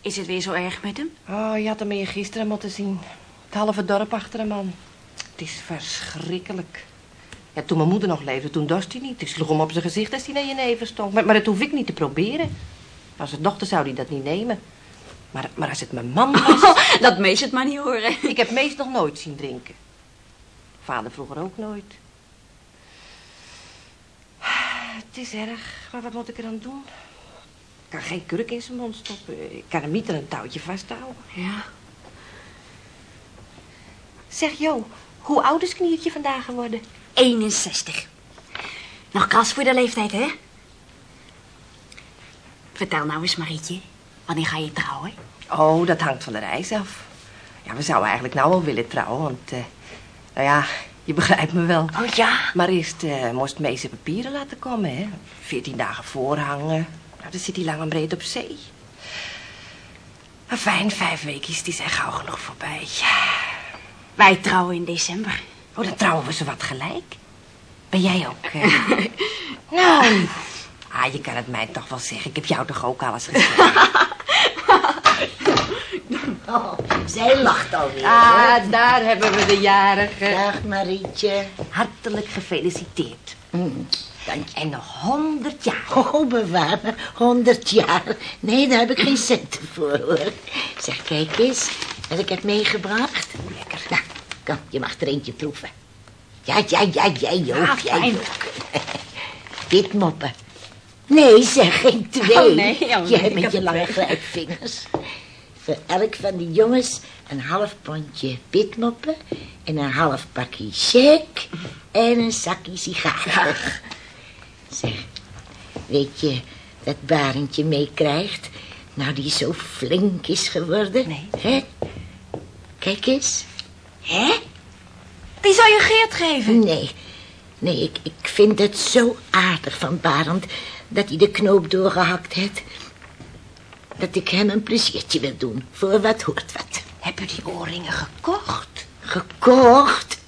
Is het weer zo erg met hem? Oh, je had hem hier gisteren moeten zien. Het halve dorp achter hem aan. Het is verschrikkelijk. Ja, toen mijn moeder nog leefde, toen dorst hij niet. Ik sloeg hem op zijn gezicht als hij naar je neven stond. Maar, maar dat hoef ik niet te proberen. Als het dochter zou hij dat niet nemen. Maar, maar als het mijn man was... dat meest het maar niet horen. Ik heb meest nog nooit zien drinken. Vader vroeger ook nooit. Het is erg. Maar wat moet ik er aan doen? Ik kan geen kurk in zijn mond stoppen. Ik kan hem niet aan een touwtje vasthouden. Ja. Zeg, Jo, hoe oud is Kniertje vandaag geworden? 61. Nog kras voor de leeftijd, hè? Vertel nou eens, Marietje. Wanneer ga je trouwen? Oh, dat hangt van de reis af. Ja, we zouden eigenlijk nou wel willen trouwen, want... eh, nou ja, je begrijpt me wel. Oh ja? Maar eerst eh, moest Mees zijn papieren laten komen, hè. Veertien dagen voorhangen. Nou, dan zit hij lang en breed op zee. Maar fijn, vijf weekjes, die zijn gauw genoeg voorbij. Wij trouwen in december. Oh, dan trouwen we zo wat gelijk. Ben jij ook... eh, nou... Ah, je kan het mij toch wel zeggen. Ik heb jou toch ook alles gezegd. Oh, zij lacht alweer. Ah, daar hebben we de jarige. Dag Marietje. Hartelijk gefeliciteerd. Mm, dank je. En nog honderd jaar. Oh, bewaar me. Honderd jaar. Nee, daar heb ik geen centen voor, hoor. Zeg, kijk eens. Wat ik heb meegebracht. Lekker. Nou, kom, je mag er eentje proeven. Ja, ja, ja, jij ook. Ah, jij fijn. ook. Witmoppen. Nee, zeg, geen twee. Oh, nee, oh, nee, Jij met je lange grijpvingers. Voor elk van die jongens een half pondje witmoppen... en een half pakje shake en een zakje sigaren. Zeg, weet je dat Barentje meekrijgt? Nou, die zo flink is geworden. Nee. Hè? Kijk eens. Hè? Die zou je Geert geven? Nee, nee, ik, ik vind het zo aardig van Barend... dat hij de knoop doorgehakt heeft. Dat ik hem een pleziertje wil doen, voor wat hoort wat. Heb je die oorringen gekocht? Gekocht?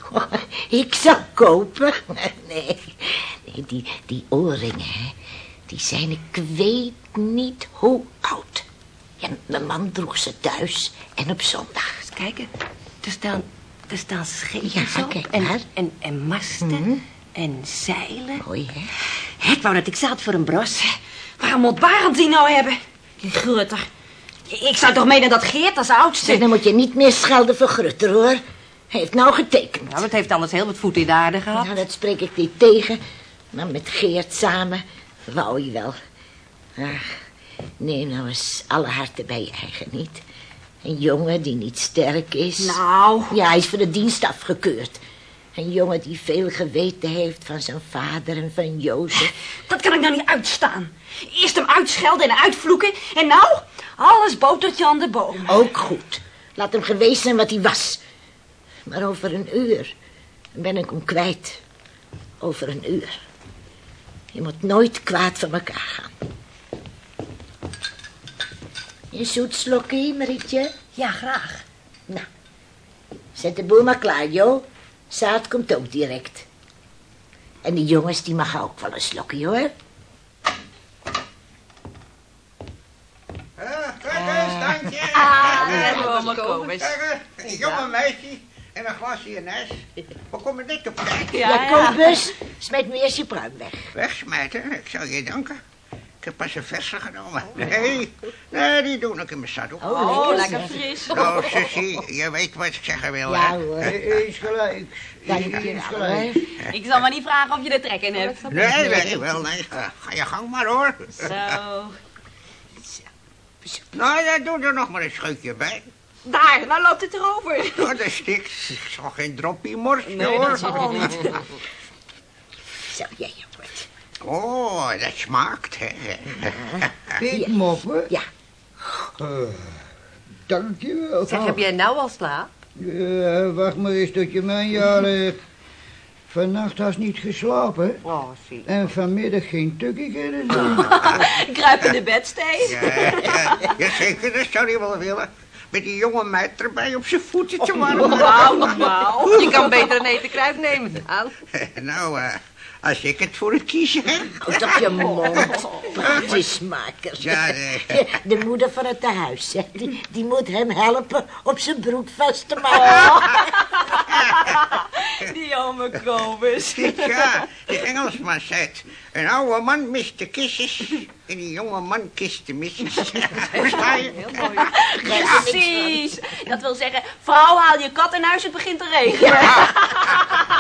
Ik zal kopen. Nee, nee die, die oorringen, hè, die zijn ik weet niet hoe oud. Ja, mijn man droeg ze thuis en op zondag. Eens kijken. Er staan, er staan scheepjes Ja, op. kijk en, maar. en, en masten. Mhm. En zeilen. Mooi, hè? Ik wou dat ik zat voor een bros. Waarom moet Barend die nou hebben? Die grutter. Ik zou toch menen dat Geert als oudste... Zeg, dan moet je niet meer schelden voor Grutter, hoor. Hij heeft nou getekend. Nou, het heeft anders heel wat voet in de aarde gehad. Nou, dat spreek ik niet tegen. Maar met Geert samen wou hij wel. Ach, neem nou eens alle harten bij je eigen niet. Een jongen die niet sterk is. Nou, Ja, hij is voor de dienst afgekeurd. Een jongen die veel geweten heeft van zijn vader en van Jozef. dat kan ik nou niet uitstaan. Eerst hem uitschelden en uitvloeken. En nou, alles botertje aan de boom. Ook goed. Laat hem geweest zijn wat hij was. Maar over een uur ben ik hem kwijt. Over een uur. Je moet nooit kwaad van elkaar gaan. Je zoet slokkie, Marietje? Ja, graag. Nou, zet de boel maar klaar, Jo. Zaad komt ook direct. En die jongens, die mag ook wel een slokje, hoor. Eh, Kijk eens, dank je. Ah, Eh, hebben we allemaal komen. Kijk eens, een jonge meisje en een glasje nes. We komen dit op tijd. Ja, Kobus, smijt me eerst je pruim weg. Wegsmijten, ik zal je danken. Ik heb pas een verse genomen. Nee, nee, die doe ik in mijn zadel. Oh, lekker zeg. fris. Oh, Susie, je weet wat ik zeggen wil, Ja, hè? hoor. Eens gelijk. Hoor. Ik zal maar niet vragen of je er trek in hebt. Nee, nee, wel, nee. Eh, Ga je gang maar, hoor. Zo. Nou, ja, doe er nog maar een scheutje bij. Daar, nou loopt het erover. Oh, dat is niks. Ik zal geen droppie mors, Nee, hoor. dat zal ik niet. Zo, jij. Oh, dat smaakt, hè. Witmoppen? Ja. Uh, dankjewel. Zeg, heb jij nou al slaap? Eh, wacht maar eens tot je mijn jaar hebt. Vannacht has niet geslapen. Oh, zie. En vanmiddag geen tukkie kunnen doen. Kruip in de bedstee. Ja, ja, ja, zeker, dat zou hij wel willen. Met die jonge meid erbij op zijn voeten te warmen. Nou, normaal. Je kan beter een eten kruid nemen. Nou, Nou, eh, als ik het voor het kiezen heb. Houd op je mond, praatjesmaker. Ja, nee. De moeder van het tehuis, hè. Die, die moet hem helpen om zijn broek vast te maken. Die arme Kobus. Ja, de Engelsman zei het. Een oude man mist de kistjes en die jonge man kist de misjes. Versta je? Precies. Dat wil zeggen, vrouw, haal je kat in huis, het begint te regenen.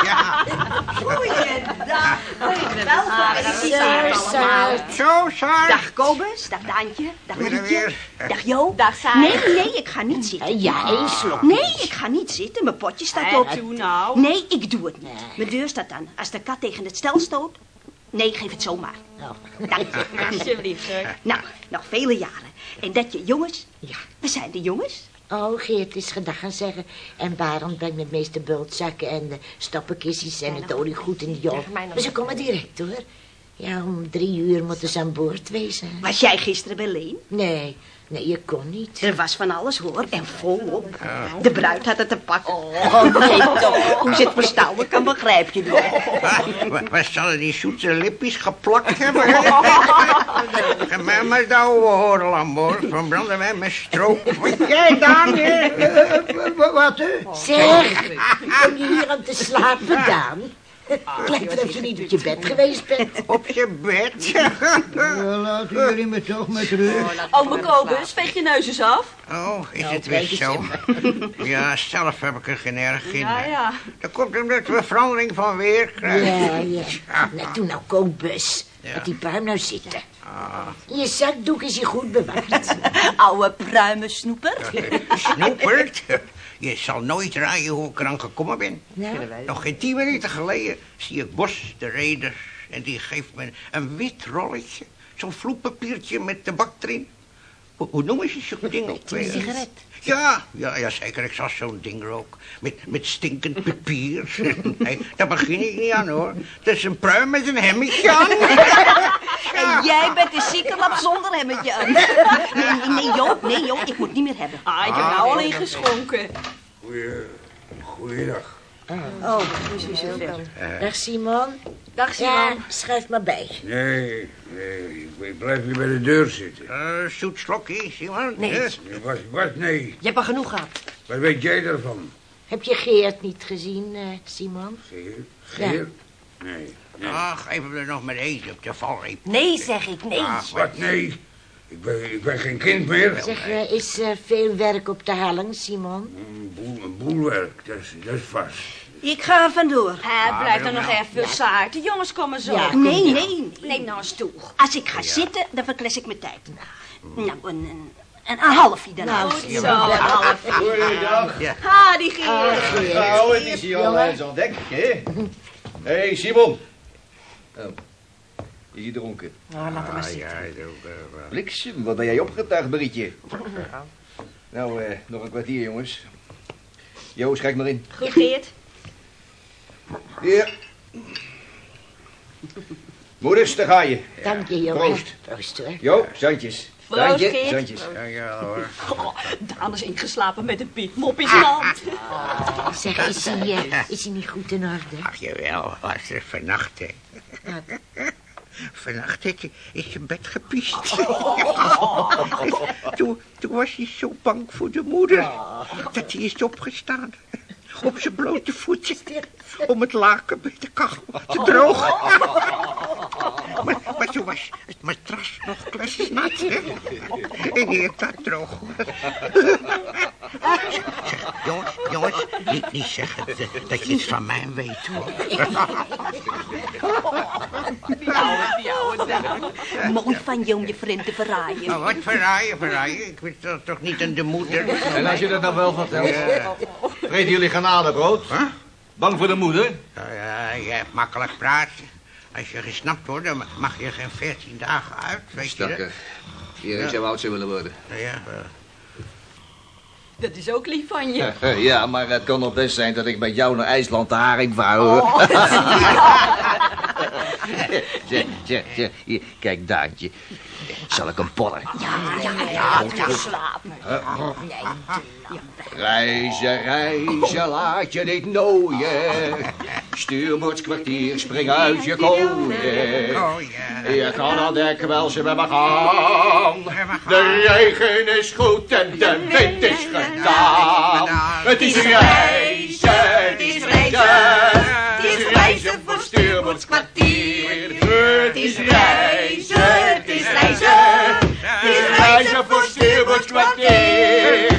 Ja, Goeiedag. Zo, zo. zo, Saar. Dag Kobus, dag Daantje, dag Marietje, weer. dag Jo. Dag, Saar. Nee, nee, ik ga niet zitten. Ja, één slok. Nee, ik ga niet zitten. Mijn potje staat op. Doe nou. Nee, ik doe het niet. Mijn deur staat aan. Als de kat tegen het stel stoot... Nee, geef het zomaar. Dank je. Alsjeblieft, hoor. Nou, nog vele jaren. En dat je jongens... Ja. We zijn de jongens. Oh, Geert is gedag gaan zeggen. En Barend brengt met meeste bultzakken en de stoppenkistjes en het oliegoed in de. Ja, Maar ze komen direct, hoor. Ja, om drie uur moeten ze aan boord wezen. Was jij gisteren bij Leen? Nee, nee, je kon niet. Er was van alles hoor, en volop. De bruid had het te pakken. Oh, nee, toch. Hoe ze het verstouwen kan, begrijp je nog. Wa- Waar zullen die zoete lippies geplakt hebben? mij maar de oude horen aan boord. Van branden wij met stroop. Wat jij dan? hè? Wat, hè? Zeg, kom je hier om te slapen, Daan? Lijkt of je niet op je bed geweest bent. Op je bed. Ja, laten jullie me toch met rust. Ome Kobus, veeg je neus eens af. Oh, is Nou, het weer zo? Ja, zelf heb ik er geen erg in. Ja, hè. ja. Dat komt omdat we verandering van weer krijgen. Ja, ja. Net toen nou kookbus. Ja. Met die puim nou zitten. Je zakdoek is hier goed bewaard. Oude pruimen snoeper. Snoepert. Je zal nooit raaien hoe ik eraan gekomen ben. Nou, Nog geen tien minuten geleden zie ik Bos, de reder, en die geeft me een wit rolletje. Zo'n vloeppapiertje met tabak erin. Hoe, noemen ze zo'n ding ook weer? sigaret. Ja, ja, ja, zeker. Ik zag zo'n ding rook. Met, met stinkend papier. nee, daar begin ik niet aan, hoor. Dat is een pruim met een hemmetje aan. En jij bent de ziekenlap zonder hemmetje aan. Nee, nee, nee, joh, nee, joh, ik moet niet meer hebben. Ah, ik heb nou al ingeschonken. Goeie, goeiedag. Oh, is u zover. dag Simon. Dag, Ja, Simon. schuif maar bij. Nee, nee, ik, blijf hier bij de deur zitten. Eh, zoet slokje, Simon. Nee. Eh, Wat, wat, nee. Je hebt al genoeg gehad. Wat weet jij ervan? Heb je Geert niet gezien, eh, Simon? Geer? Geer? Nee, nee. Ach, even er nog met eten op de valreep. Nee, zeg ik, nee. Wat, nee? Ik ben, ik ben geen kind meer. Zeg, eh, is er veel werk op de helling, Simon? Een, boel, een boelwerk, dat is, dat is vast. Ik ga er vandoor. Hij blijft er nog even, Saar. De jongens komen zo. Ja. Nee, nee, nee. Neem nou een stoel. Als ik ga zitten, dan verkles ik mijn tijd. Nou, een, een, een, een halfje dan. Nou, Zo, een half. Goeiedag. Ha, die Geert. Nou, het is hier al eens ontdekt, hè? Hé, hey, Simon. Oh, is hij dronken? Nou, laat hem maar Ah, zitten. ja, ik ook, eh, wel. Bliksem, wat ben jij opgetuigd, Marietje? Nou, eh, nog een kwartier, jongens. Jo, schijk maar in. Goed, Geert. Ja. Moeders, daar ga je. Dank je, jongen. Proost. Proost, hoor. Jo, zandjes. Proost, Geert. zandjes. Ja, ja, hoor. Oh, Daan is ingeslapen met een pietmop in zijn hand. Zeg, is hij, eh, is hij niet goed in orde? Ach, jawel, was er vannacht, hè. Vannacht is, is zijn bed gepiest. toen, toen was hij zo bang voor de moeder, dat hij is opgestaan. Op zijn blote voeten, om het laken bij de kachel te drogen. maar, maar toen was het matras nog kletsnat. En hij heeft dat droog. Zeg, jongens, jongens, niet, niet zeggen dat, dat je het van mij weet, hoor. Mooi van je om je vriend te verraaien. Nou, wat verraaien, verraaien. Ik wist dat toch niet aan de moeder. En als je dat nou wel vertelt, vreten jullie garnalenbrood? Huh? Bang voor de moeder? Nou ja, je hebt makkelijk praten. Als je gesnapt wordt, dan mag je geen veertien dagen uit, weet je dat? Stakker. Hier zou oud zou willen worden. Ja, Dat is ook lief van je. Ja, maar het kan nog best zijn dat ik met jou naar IJsland de haring vouw. Hier, kijk, Daantje. Zal ik een porren? Ja, ja, slapen. Reizen, reizen, laat je niet nooien. Stuurboordskwartier, spring uit je koning. Oh ja. Je kan al denken wel ze met me gaan. De regen is goed en de wind is gedaan. Het is reizen, het is reizen. Het is reizen voor stuurboordskwartier. Het is reizen, het is reizen. Het is reizen voor stuurboordskwartier.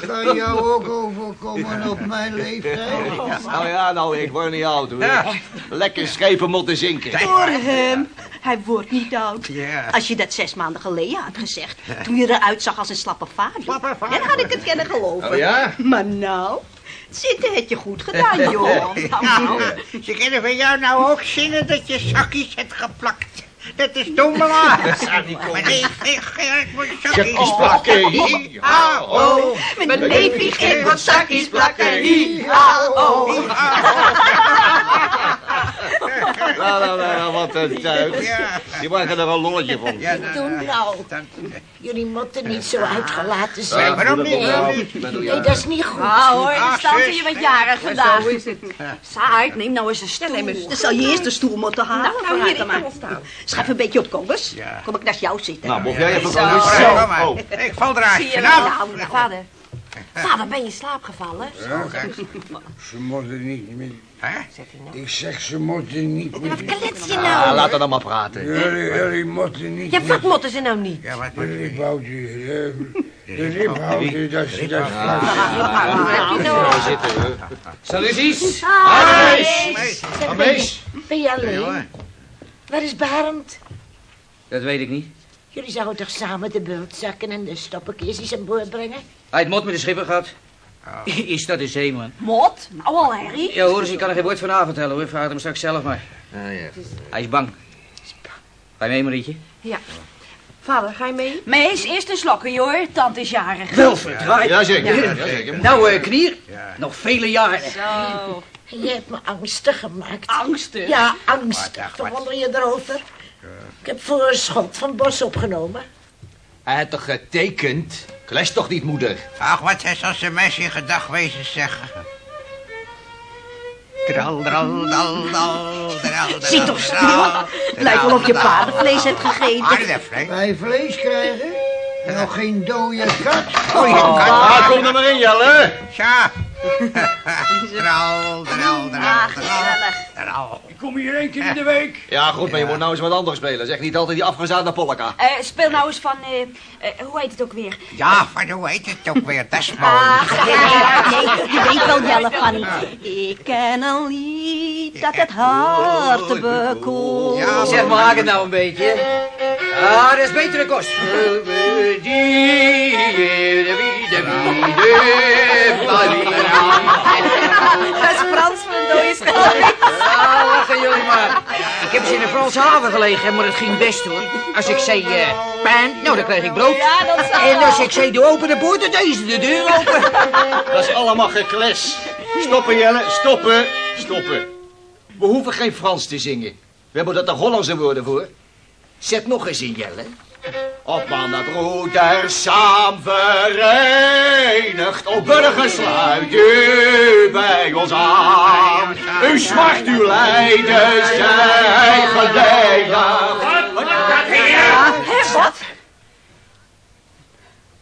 Dat kan jou ook overkomen op mijn leeftijd. Nou ja, nou, ik word niet oud hoor. Lekker schepen moeten zinken. Voor hem. Hij wordt niet oud. Ja. Als je dat zes maanden geleden had gezegd. Toen je eruit zag als een slappe vader. Slappe vader. Dan had ik het kunnen geloven. Oh ja? Maar nou, zitten het je goed gedaan, joh. Nou, ze kunnen van jou nou ook zinnen dat je zakjes hebt geplakt. Dat is dommelaar. Maar nee, ik, ik moet zakjes plakken. Ah, oh. Ging wat zakjes plakken. Hi-ha-oh. Nou, nou, nou, nou, wat een tuig. Ja. Die maken er een lolletje van. Ja, dan, Toen nou. dan, Jullie moeten niet zo uitgelaten zijn. waarom niet? Nee, Waarom niet? nee, dat is niet goed. Ah hoor, Ah, de stand zus. je wat jaren vandaag. Zo is het. Saait, neem nou eens een stoel. Dan zal je eerst de stoel moeten halen. Nou, Nou, hier, ik kan staan. Schrijf een beetje op, Kobus. Kom ik naast jou zitten. Nou, mocht jij even Zo. Oh. Ik val eruit. je Nou, wel. Vader. Vader, ben je in slaap gevallen? Ze moeten niet meer... Hè? Ik zeg, ze moeten niet meer... Wat klets je Ah, nou? laat er dan maar praten. Jullie, jullie moeten niet Ja, wat moeten ze nou niet? Ja, wat De de dat is dat nou? zitten. Saluties. Zeg, Ben je alleen? Waar is Barend? Dat weet ik niet. Jullie zouden toch samen de bultzakken en de stoppenkistjes aan boord brengen? Hij heeft mot met de schipper gehad. Is dat een zeeman? Mot? Nou al, Harry. Ja, hoor eens, ik kan er geen woord van avond vertellen hoor. Vraag hem straks zelf maar. Ah, ja. Hij is bang. Ga je mee, Marietje? Ja. Vader, ga je mee? Mees, eerst een slokje hoor. Tante is jarig. Wel verdraaid. Jazeker, ja, jazeker. Nou, eh, knier. Nog vele jaren. Zo. Je hebt me angstig gemaakt. Angstig. Ja, wat. Verwonder je erover? Ik heb voor een schot van Bos opgenomen. Hij had toch getekend? Kles toch niet, moeder? Ach, wat zij zal ze mensen in gedachtwezen zeggen. Dral, dral, dal, dal, dral, dral, Zit toch dral, Lijkt wel of je paardenvlees hebt gegeten. Paardenvlees? Wij vlees krijgen? Nog geen dode kat? Oh, je kan... Ah, kom er maar in, Jelle. Tja. Dral, gezellig. dral. Ik kom hier één keer in de week. Ja, goed, maar je moet nou eens wat anders spelen. Zeg niet altijd die afgezaagde polka. Eh, speel nou eens van, eh, eh, hoe heet het ook weer? Ja, van hoe heet het ook weer? Dat is mooi. Ach, nee, nee, je weet wel, Jelle, van... Ik ken een lied dat het hart bekoelt. Ja, Zeg, maak het nou een beetje. Ah, dat is betere kost. Dat is Frans voor een dode. Ah, lachen jullie maar. Ik heb eens in een Franse haven gelegen, maar het ging best hoor. Als ik zei, eh, pan, nou dan kreeg ik brood. Ja, dat En als ik zei, doe open de poort, dan deed ze de deur open. Dat is allemaal gekles. Stoppen, Jelle, stoppen, stoppen. We hoeven geen Frans te zingen. We hebben er toch Hollandse woorden voor. Zet nog eens in, Jelle. Op mannen broeders samen verenigd, o burgers sluit u bij ons aan. Uw smart, uw lijden zijn geleden.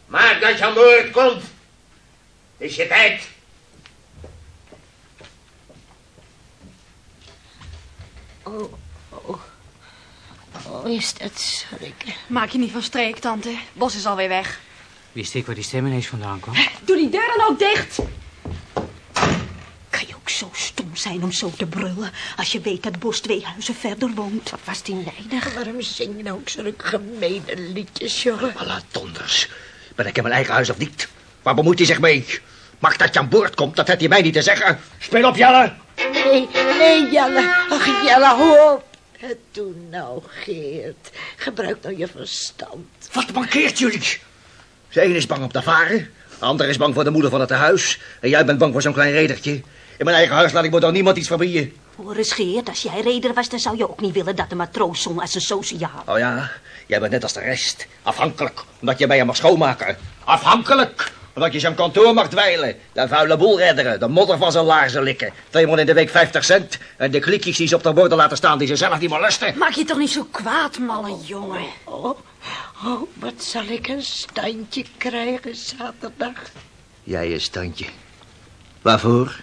Maar dat je aan boord komt, is je tijd. Oh. Oh, is dat schrikken. Maak je niet van streek, tante. Bos is alweer weg. Wist ik waar die stem ineens vandaan kwam? Doe die deur dan ook dicht. Kan je ook zo stom zijn om zo te brullen... als je weet dat Bos twee huizen verder woont? Wat was die neidig? Waarom zing je nou ook zulke gemene liedjes, jongen? Alla donders. Ben ik in mijn eigen huis of niet? Waar bemoeit hij zich mee? Mag dat je aan boord komt, dat heeft hij mij niet te zeggen. Speel op, Jelle. Nee, nee, Jelle. Ach, Jelle, hou op. Doe nou, Geert. Gebruik nou je verstand. Wat mankeert jullie? De een is bang om te varen, de ander is bang voor de moeder van het tehuis. En jij bent bang voor zo'n klein redertje. In mijn eigen huis laat ik me toch niemand iets verbieden. Hoor eens, Geert, als jij reder was... dan zou je ook niet willen dat de matroos zong als een sociaal. Oh ja, jij bent net als de rest. Afhankelijk, omdat je bij hem mag schoonmaken. Afhankelijk, Omdat je zijn kantoor mag dweilen. De vuile boel redderen. De modder van zijn laarzen likken. Tweemaal in de week 50 cent. En de klikjes die ze op de borden laten staan die ze zelf niet meer lusten. Maak je toch niet zo kwaad, malle jongen. Oh, oh, wat zal ik een standje krijgen zaterdag? Jij een standje. Waarvoor?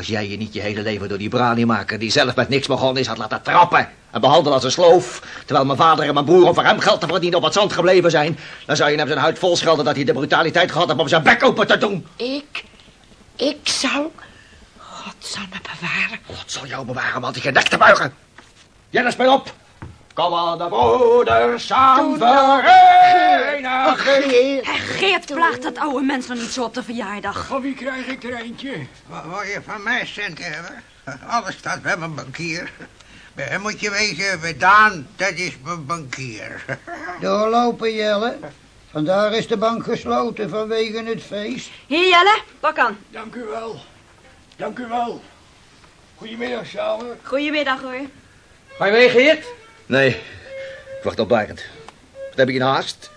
Als jij je niet je hele leven door die braniemaker... die zelf met niks begonnen is, had laten trappen... en behandelen als een sloof... terwijl mijn vader en mijn broer om voor hem geld te verdienen op het zand gebleven zijn... dan zou je hem zijn huid vol schelden dat hij de brutaliteit gehad heeft om zijn bek open te doen. Ik, ik zal... God zal me bewaren. God zal jou bewaren om altijd je nek te buigen. Jennis, speel op. Kom aan de broeders samen verenigen. Geer, Geert plaagt dat oude mens nog niet zo op de verjaardag. Van wie krijg ik er eentje? Wat wil je van mij centen hebben? Alles staat bij mijn bankier. Bij hem moet je weten, bij Daan, dat is mijn bankier. Doorlopen, Jelle. Vandaag is de bank gesloten vanwege het feest. Hier, Jelle, pak aan. Dank u wel. Dank u wel. Goedemiddag samen. Goedemiddag, hoor. Ga je mee, Geert? Nee, ik wacht op Barend. Wat heb je in haast?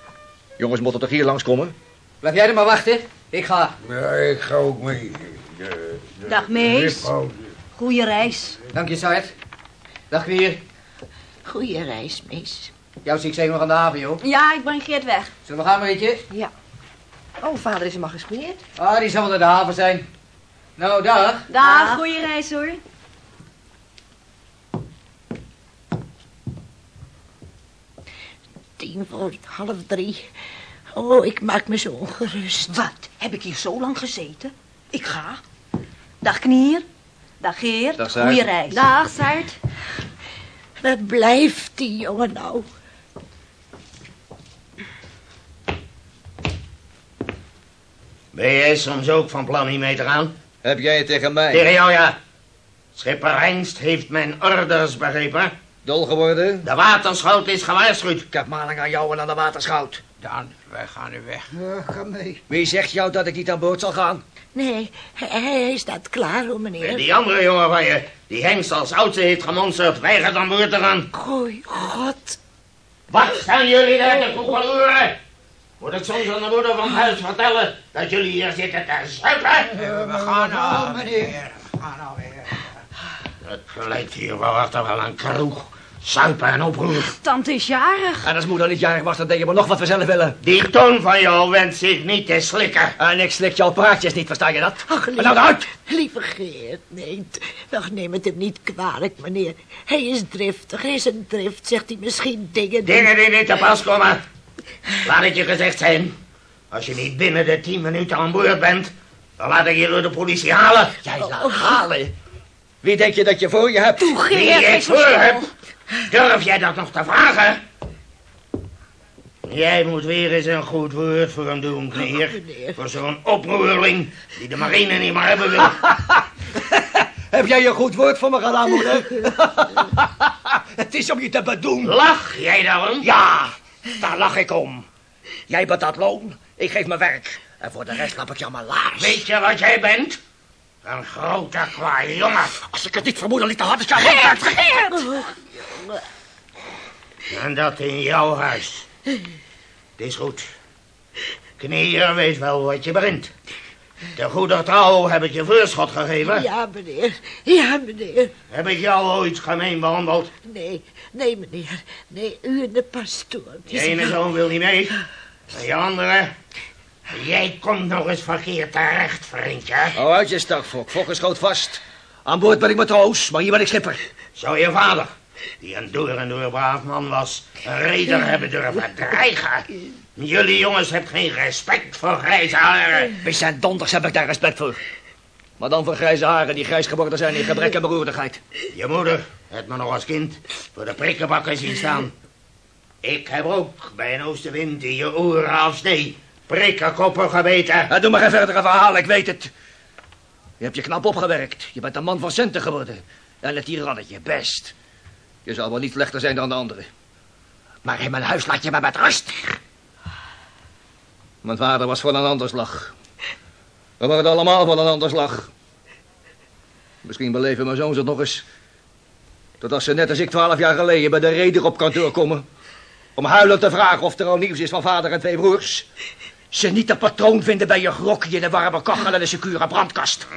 Jongens moeten toch hier langskomen? Blijf jij er maar wachten. Ik ga. Ja, ik ga ook mee. De, de Dag, Mees. Goeie reis. Dank je, Saert. Dag, Kwier. goeie reis, mis. Jou zie ik zeker nog aan de haven, joh. Ja, ik breng Geert weg. Zullen we gaan, Marietje? Oh, vader is helemaal gesmeerd. Ah, die zal wel naar de haven zijn. Nou, dag. Dag, goeie reis, hoor. Tien voor half drie. Oh, ik maak me zo ongerust. Wat, heb ik hier zo lang gezeten? Ik ga. Dag Knier. Dag Geert. Dag. Goeie reis. Dag, Saart. Wat blijft die jongen nou? Ben jij soms ook van plan niet mee te gaan? Heb jij het tegen mij? Tegen jou, ja. Schipper Hengst heeft mijn orders begrepen. Dol geworden? De waterschout is gewaarschuwd. Ik heb maling aan jou en aan de waterschout. Daan, wij gaan nu weg. Ja, ga mee. Wie zegt jou dat ik niet aan boord zal gaan? Nee, hij, hij staat klaar, hoor, En meneer. die andere jongen van je, die Hengst als oudste heeft gemonsterd, weigert aan boord te gaan. Gooi, God. Wat staan jullie daar te koekeloeren? Moet ik soms aan de moeder van huis vertellen dat jullie hier zitten te zuipen? we gaan nou, meneer. We gaan nou weer. Het lijkt hier wel achter wel een kroeg. Zuipen en oproer. Tante is jarig. En als moeder niet jarig was, dan je maar nog wat we zelf willen. Die toon van jou wenst zich niet te slikken. En ik slik jouw praatjes niet, versta je dat? Ach, En nou eruit! Lieve Geert, nee. Ach, neem het hem niet kwalijk, meneer. Hij is driftig, hij is een drift, zegt hij misschien dingen... die- Dingen die niet te pas komen. Laat het je gezegd zijn. Als je niet binnen de tien minuten aan boord bent, dan laat ik je door de politie halen. Jij laat halen. Wie denk je dat je voor je hebt? Wie ik voor heb, durf jij dat nog te vragen? Jij moet weer eens een goed woord voor hem doen, kneer. meneer. Voor zo'n oproerling die de marine niet meer hebben wil. Heb jij een goed woord voor me gedaan, moeder? het is om je te bedoen. Lach jij daarom? Ja, daar lach ik om. Jij betaalt loon, ik geef mijn werk. En voor de rest lap ik je aan mijn laars. Weet je wat jij bent? Een grote kwaai jongen. Als ik het niet vermoed, dan ligt de hart jou niet En dat in jouw huis. Het is goed. Knieën weet wel wat je begint. De goede trouw heb ik je voorschot gegeven. Ja, meneer. Ja, meneer. Heb ik jou ooit gemeen behandeld? Nee, nee, meneer. Nee, u en de pastoor. Je ene zoon wil niet mee. En je andere... Jij komt nog eens verkeerd terecht, vriendje. Oh, uit je stak, Fok. Fok is schoot vast. Aan boord ben ik matroos, maar hier ben ik schipper. Zou je vader, die een door en door braaf man was, een reder hebben durven dreigen? Jullie jongens hebben geen respect voor grijze haren. Bij zijn donders heb ik daar respect voor. Maar dan voor grijze haren die grijs geworden zijn in gebrek en beroerdigheid. Je moeder heeft me nog als kind voor de prikkenbakken zien staan. Ik heb ook bij een oostenwind in je oren afsnee prikkenkoppen gebeten. Eh, doe maar geen verdere verhalen, ik weet het. Je hebt je knap opgewerkt. Je bent een man van centen geworden. En het tirannetje, best. Je zal wel niet slechter zijn dan de anderen. Maar in mijn huis laat je me met rust. Mijn vader was van een ander slag. We worden allemaal van een ander slag. Misschien beleven mijn zoons het nog eens. Dat als ze net als ik twaalf jaar geleden bij de reder op kantoor komen... om huilend te vragen of er al nieuws is van vader en twee broers... Ze niet een patroon vinden bij je grokje in een warme kachel en een secure brandkast.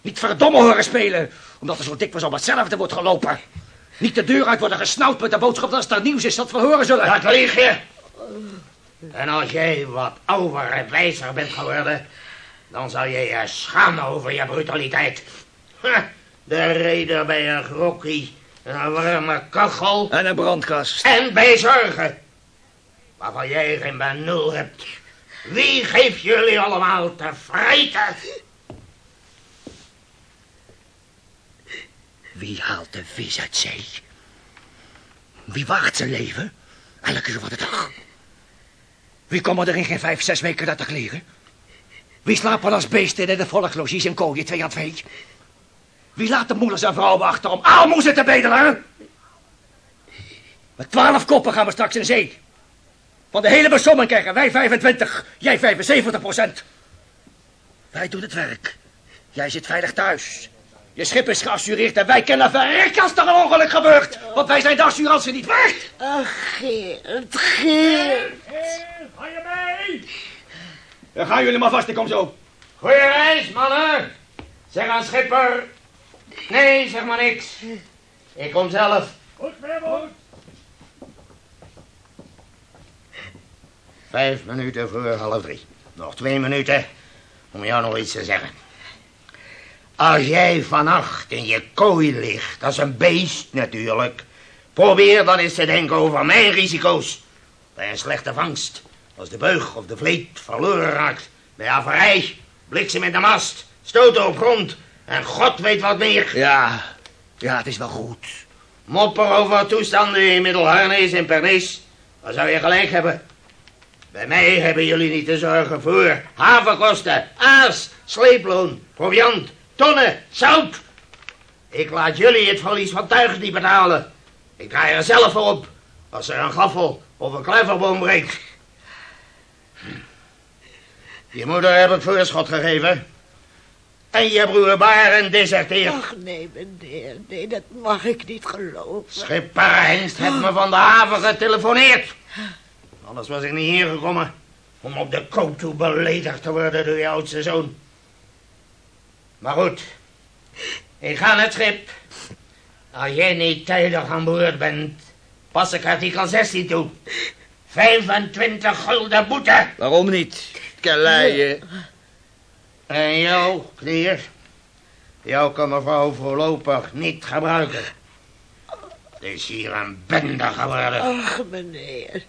Niet verdomme horen spelen, omdat er zo dikwijls om hetzelfde wordt gelopen. Niet de deur uit worden gesnauwd met de boodschap dat er nieuws is dat we horen zullen. Dat lieg je. En als jij wat ouder en wijzer bent geworden... dan zou je je schamen over je brutaliteit. De reden bij een grokkie, een warme kachel... En een brandkast. En bij zorgen. Waarvan jij geen benul hebt. Wie geeft jullie allemaal te vreten? Wie haalt de vis uit zee? Wie wacht zijn leven? Elke uur van de dag. Wie komen er in geen vijf, zes weken uit de kleren? Wie slapen als beesten in de volkslogies en kooien twee aan twee? Wie laat de moeders en vrouwen achter om aalmoezen te bedelen? Met twaalf koppen gaan we straks in zee. Van de hele besomming krijgen wij 25, jij 75 procent. Wij doen het werk. Jij zit veilig thuis. Je schip is geassureerd en wij kennen verrek als er een ongeluk gebeurt. Want wij zijn de assurantie niet waard. Ach, Geert, Geert. Ga je mee? Dan gaan jullie maar vast, ik kom zo. Goeie reis, mannen. Zeg aan schipper. Nee, zeg maar niks. Ik kom zelf. Goed, Vermoed. Vijf minuten voor half drie. Nog twee minuten om jou nog iets te zeggen. Als jij vannacht in je kooi ligt, als een beest natuurlijk... probeer dan eens te denken over mijn risico's. Bij een slechte vangst, als de beug of de vleet verloren raakt... bij averij, bliksem in de mast, stoten op grond... en god weet wat meer. Ja, ja, het is wel goed. Mopper over toestanden in Middelharnis en Pernis... dan zou je gelijk hebben... Bij mij hebben jullie niet te zorgen voor havenkosten, aas, sleeploon, proviant, tonnen, zout. Ik laat jullie het verlies van tuig niet betalen. Ik draai er zelf voor op als er een gaffel of een kluiverboom breekt. Je moeder heb ik voorschot gegeven. En je broer Baren deserteert. Ach, nee, meneer. Nee, dat mag ik niet geloven. Schipper Hengst heeft me van de haven getelefoneerd. Anders was ik niet hier gekomen om op de koop toe beledigd te worden door je oudste zoon. Maar goed, ik ga naar het schip. Als jij niet tijdig aan boord bent, pas ik artikel 16 toe. 25 gulden boete. Waarom niet? Kaleien. En jou, knier, jou kan mevrouw voorlopig niet gebruiken. Het is hier een bende geworden. Ach, meneer.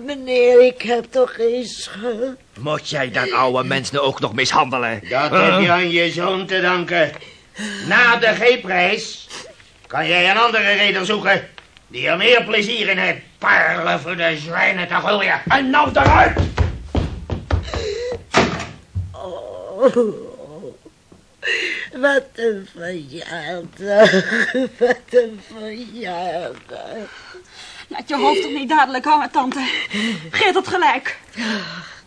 Meneer, ik heb toch geen schuld? Moet jij dat oude mens nu ook nog mishandelen? Dat heb je aan je zoon te danken. Na de G-prijs kan jij een andere reden zoeken... die er meer plezier in heeft parelen voor de zwijnen te gooien. En nou eruit! Oh, wat een verjaardag. Wat een verjaardag. Laat je hoofd toch niet dadelijk hangen, tante. Geert had gelijk.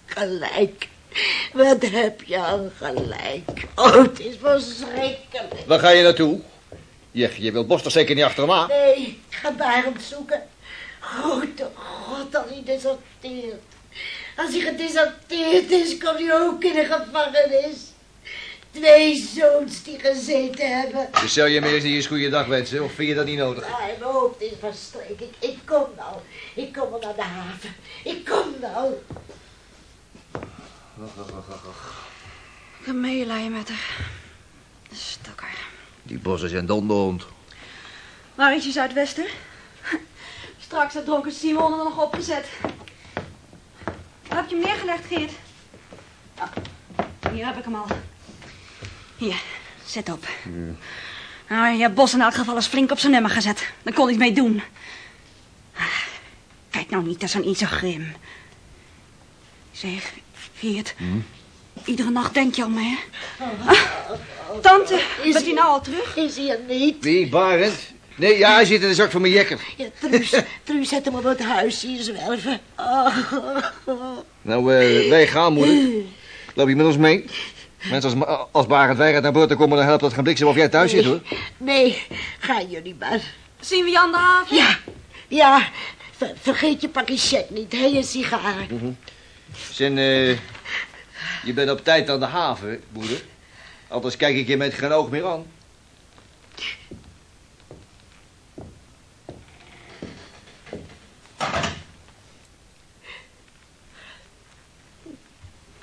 Gelijk. Wat heb je aan gelijk. Oh, het is verschrikkelijk. Waar ga je naartoe? Je, je wilt Bos toch zeker niet achter hem aan? Nee, ik ga Barend zoeken. Grote god, als hij deserteert. Als hij gedeserteerd is, komt hij ook in de gevangenis. Twee zoons die gezeten hebben. Dus zou je me eerst niet eens goede dag wensen, of vind je dat niet nodig? Ah, mijn hoofd is verstreken. Ik, ik kom nou. Ik kom wel naar de haven. Ik kom nou. Ik heb medelijden met haar. Stakker. Die Bos is een donderhond. Waar is je Zuidwester? Straks had dronken Simon er nog opgezet. Waar heb je hem neergelegd, Geert? Hier heb ik hem al. Hier, zet op. Nou, je hebt Bos in elk geval eens flink op zijn nummer gezet. Daar kon hij mee doen. Ah, Kijk nou niet, dat is een iets zo grim. Zeg, Geert. Iedere nacht denk je aan mij, hè? Ah, tante, Is bent u nou al terug? Is hij er niet? Wie, Barend? Nee, ja, hij zit in de zak van mijn jekker. Ja, Truus, Truus zet hem op het huis hier zwerven. Oh. Nou, eh, wij gaan, moeder. Loop je met ons mee? Mensen als, als Barend weigert naar boord te komen, dan helpt dat geen bliksem of jij thuis zit, hoor. Nee, gaan jullie maar. Zien we je aan de haven? Ja, ja. Ver- vergeet je pakje check niet, hè, je sigaren. Zin, eh, je bent op tijd aan de haven, moeder. Anders kijk ik je met geen oog meer aan.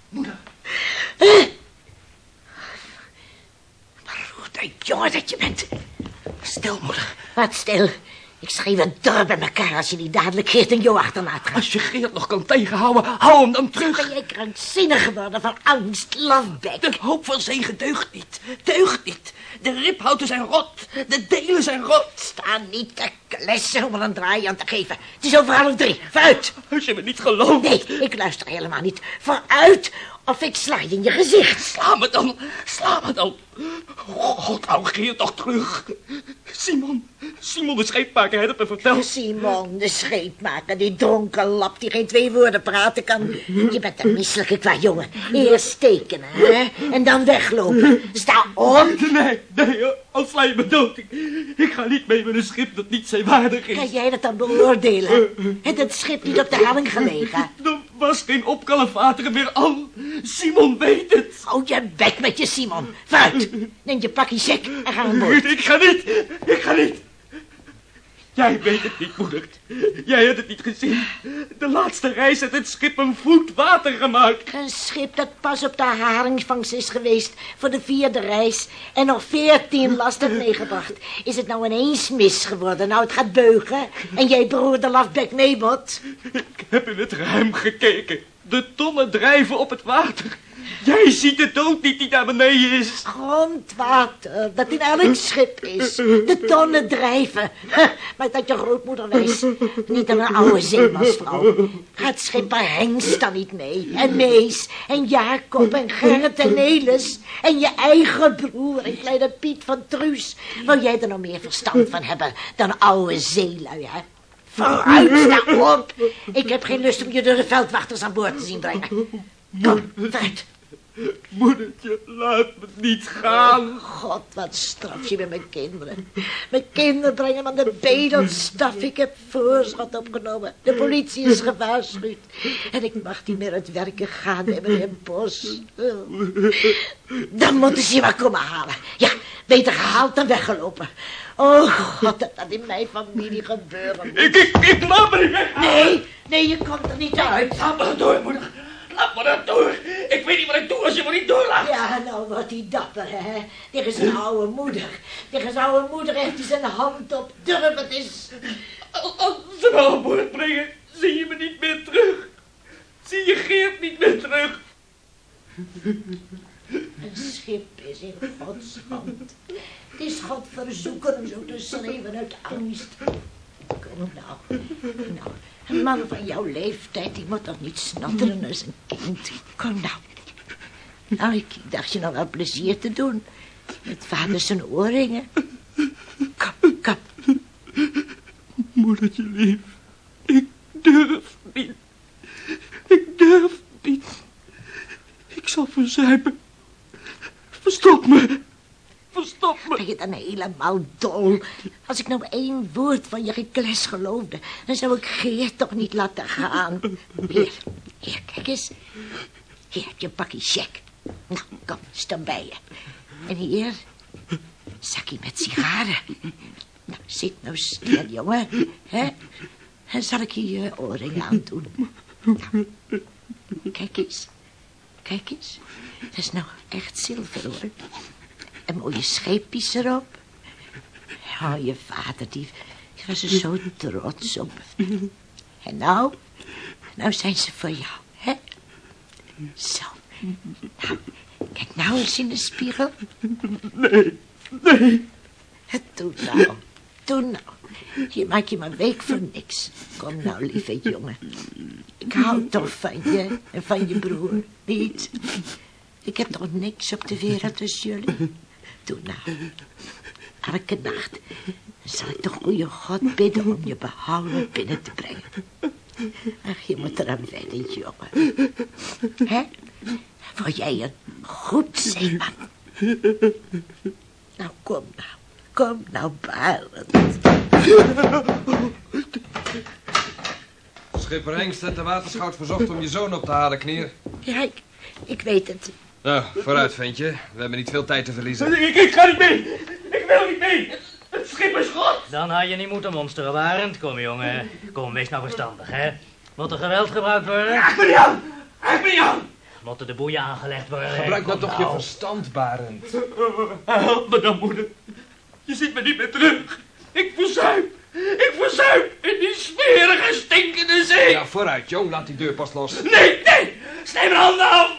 Wat jongen dat je bent. Stil, moeder. Wat stil. Ik schreef het dorp bij elkaar als je niet dadelijk Geert en Jo achterna gaat. Als je Geert nog kan tegenhouden, hou hem dan terug. Ben jij krankzinnig geworden van angst, lafbek? De hoop van zegen deugt niet. Deugt niet. De ribhouten zijn rot. De delen zijn rot. Sta niet te klessen om er een draai aan te geven. Het is over half drie. Vooruit. Als je me niet gelooft. Nee, ik luister helemaal niet. Vooruit, of ik sla je in je gezicht. Sla me dan. Sla me dan. God, hou Geert toch terug. Simon. Simon de scheepmaker het me verteld. Simon, de scheepmaker, die dronken lap die geen twee woorden praten kan. Je bent een misselijke qua jongen. Eerst tekenen, hè? En dan weglopen. Sta op. Nee, nee, al sla je me dood. Ik, ik ga niet mee met een schip dat niet zeewaardig is. Kan jij dat dan beoordelen? Het schip niet op de helling gelegen? Was geen opkalevateren meer aan. Simon weet het. Houd je bek met je Simon. Vooruit. Neem je pakje check en ga aan boord. Ik ga niet. Ik ga niet. Jij weet het niet, moeder. Jij hebt het niet gezien. De laatste reis heeft het schip een voet water gemaakt. Een schip dat pas op de haringvangst is geweest voor de vierde reis en nog veertien last heeft meegebracht. Is het nou ineens mis geworden? Nou, het gaat beugen en jij broer de lafbek meebot. Ik heb in het ruim gekeken. De tonnen drijven op het water. Jij ziet de dood niet die naar beneden is. Grondwater, dat in elk schip is. De tonnen drijven. Maar dat je grootmoeder wees. Niet aan een oude zeemansvrouw. Gaat schipper Hengst dan niet mee? En Mees, en Jacob, en Gerrit en Nelis. En je eigen broer, en kleine Piet van Truus. Wil jij er nog meer verstand van hebben dan oude zeelui, hè? Vooruit, sta op. Ik heb geen lust om je door de veldwachters aan boord te zien brengen. Kom, vooruit. Moedertje, laat me niet gaan. God, wat straf je met mijn kinderen. Mijn kinderen brengen me aan de bedelstaf. Ik heb voorschot opgenomen. De politie is gewaarschuwd. En ik mag niet meer uit werken gaan bij meneer Bos. Dan moeten ze je maar komen halen. Ja, beter gehaald dan weggelopen. Oh god, dat dat in mijn familie gebeuren moet. Ik, ik, ik laat me niet weg. Nee, nee, je komt er niet uit. Laat me door, moeder. Laat me dat door. Ik weet niet wat ik doe als je me niet doorlaat. Ja, nou wordt hij dapper, hè. Tegen zijn oude moeder. Tegen zijn oude moeder heeft hij zijn hand op. Durf het eens. Als ze me aan boord brengen, zie je me niet meer terug. Zie je Geert niet meer terug. Een schip is in Gods hand. Het is God verzoeken om zo te schreeuwen uit angst. Kom nou. Nou, een man van jouw leeftijd, die moet toch niet snatteren als een kind. Kom nou. Nou, ik dacht je nog wel plezier te doen. Met vader zijn oorringen. Kom, kom. Moedertje lief, ik durf niet. Ik durf niet. Ik zal verzuipen. Verstop me. Ben je dan helemaal dol? Als ik nou één woord van je gekles geloofde, dan zou ik Geert toch niet laten gaan. Hier, hier, kijk eens. Hier je pakje check. Nou, kom, staan bij je. En hier, zakje met sigaren. Nou, zit nou stil, jongen. Hè? En zal ik je je oorring aandoen? Nou, kijk eens. Kijk eens. Dat is nou echt zilver, hoor. En mooie scheepjes erop. Ja, je vader, die, die was er zo trots op. En nou, nou zijn ze voor jou, hè? Zo. Nou, kijk nou eens in de spiegel. Nee, nee. Doe nou, doe nou. Je maakt je maar week voor niks. Kom nou, lieve jongen. Ik hou toch van je en van je broer, niet? Ik heb nog niks op de wereld tussen jullie. Doe nou. Elke nacht zal ik de goede God bidden om je behouden binnen te brengen. Ach, je moet er aan wennen, jongen. Hè? Word jij een goed zeeman? Nou, kom nou. Kom nou, Barend. schipper Hengst heeft de waterschout verzocht om je zoon op te halen, knier. Ja, ik, ik weet het. Nou, vooruit, ventje. We hebben niet veel tijd te verliezen. Ik, ik ga niet mee. Ik wil niet mee. Het schip is god. Dan had je niet moeten monsteren, Warend. Kom, jongen. Kom, wees nou verstandig, hè. Moet er geweld gebruikt worden? Ik ben Jan. Ik ben Jan. Moeten de boeien aangelegd worden? Gebruik nou Kom toch je verstand, Barend. Help me dan, moeder. Je ziet me niet meer terug. Ik verzuip. Ik verzuip in die smerige, stinkende zee. Ja, vooruit, jong. Laat die deur pas los. Nee, nee. Snij mijn handen af.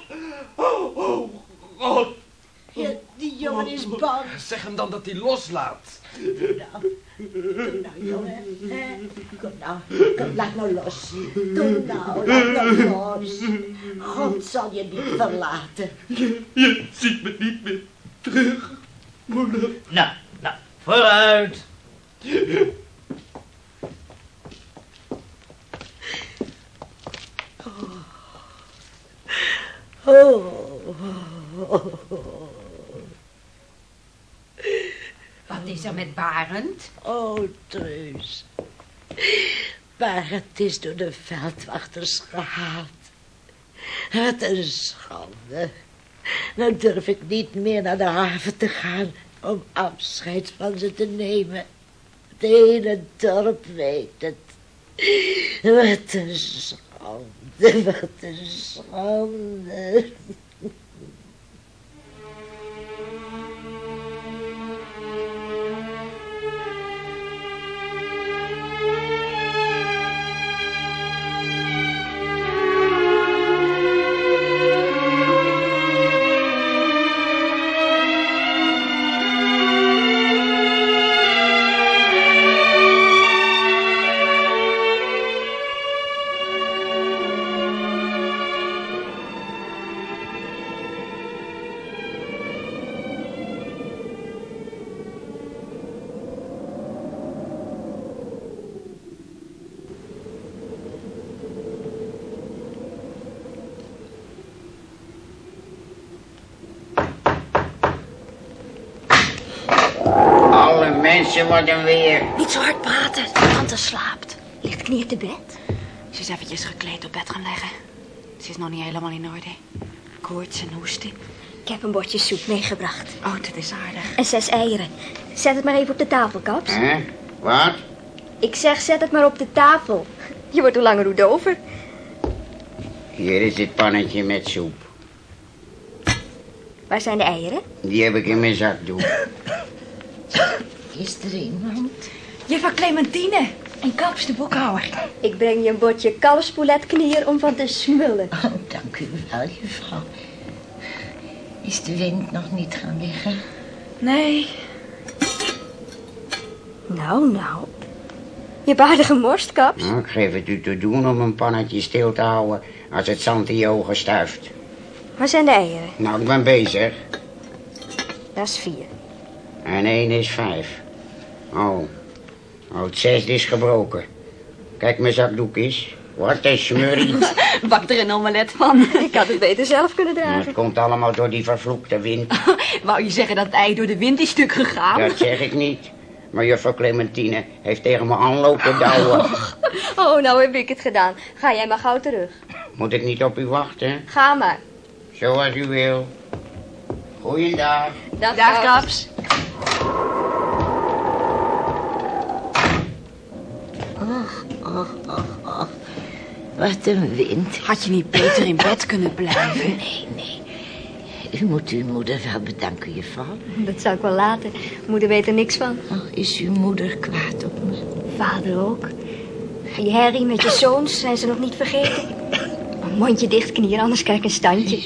Oh, oh, god. Ja, die jongen is bang. Zeg hem dan dat hij loslaat. Nou, jongen. hè. Kom nou, kom, laat nou los. Doe nou, laat nou los. God zal je niet verlaten. Je, je ziet me niet meer terug, moeder. Nou, nou, vooruit. Wat is er met Barend? Oh, Treus. Barend is door de veldwachters gehaald. Wat een schande. Nou durf ik niet meer naar de haven te gaan om afscheid van ze te nemen. Het hele dorp weet het. Wat een schande, wat een Alle mensen worden weer. Niet zo hard praten. Tante slaapt. Ligt knie te bed? Ze is eventjes gekleed op bed gaan leggen. Ze is nog niet helemaal in orde. Koorts en hoesten. Ik heb een bordje soep meegebracht. Oh, dat is aardig. En zes eieren. Zet het maar even op de tafel, Kaps. Wat? Ik zeg, zet het maar op de tafel. Je wordt hoe langer hoe dover. Hier is het pannetje met soep. Waar zijn de eieren? Die heb ik in mijn zakdoek. Is er iemand? Juffrouw Clementine. En Kaps, de boekhouder. Ik breng je een bordje kalfspouletknier om van te smullen. Oh, dank u wel, juffrouw. Is de wind nog niet gaan liggen? Nee. Nou, nou. Je hebt aardig gemorst, Kaps. Nou, ik geef het u te doen om een pannetje stil te houden als het zand in je ogen stuift. Waar zijn de eieren? Nou, ik ben bezig. Dat is vier. En één is vijf. Oh. Oh, het zesde is gebroken. Kijk, mijn zakdoek is. Wat een smurrie. Bak er een omelet van. Ik had het beter zelf kunnen dragen. het komt allemaal door die vervloekte wind. Wou je zeggen dat het ei door de wind is stuk gegaan? Dat zeg ik niet. Maar juffrouw Clementine heeft tegen me aanlopen douwen. Oh, nou heb ik het gedaan. Ga jij maar gauw terug. Moet ik niet op u wachten? Ga maar. Zoals u wil. Goeiedag. Dag, Dag, Kaps. Kaps. Och, och, och, och. Wat een wind. Had je niet beter in bed kunnen blijven? Nee, nee. U moet uw moeder wel bedanken, juffrouw. Dat zou ik wel laten. Moeder weet er niks van. Oh, is uw moeder kwaad op me? Vader ook. Je herrie met je zoons zijn ze nog niet vergeten. Mondje dicht, knieën, anders krijg ik een standje.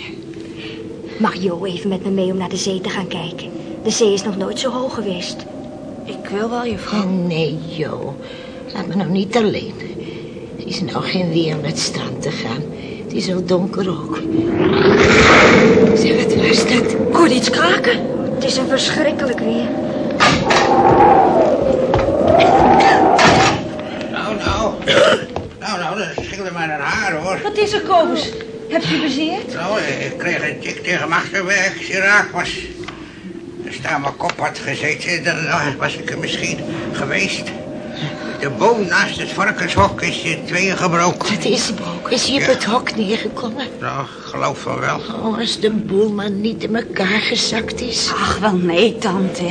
Mag Jo even met me mee om naar de zee te gaan kijken? De zee is nog nooit zo hoog geweest. Ik wil wel, juffrouw. Oh, nee, Jo. Laat me nou niet alleen. Het is nou geen weer om naar het strand te gaan. Het is al donker ook. Zeg, wat was dat? Ik hoorde iets kraken. Het is een verschrikkelijk weer. Nou, nou. Nou, nou, dat scheelde maar een haar, hoor. Wat is er, Kobus? Heb je bezeerd? Nou, ik kreeg een tik tegen mijn achterwerk raak was. Als daar mijn kop had gezeten, dan was ik er misschien geweest. De boom naast het varkenshok is in tweeën gebroken. Het is, is hij op het hok neergekomen? Nou, geloof van wel. Oh, als de boel maar niet in elkaar gezakt is. Ach, wel nee, tante.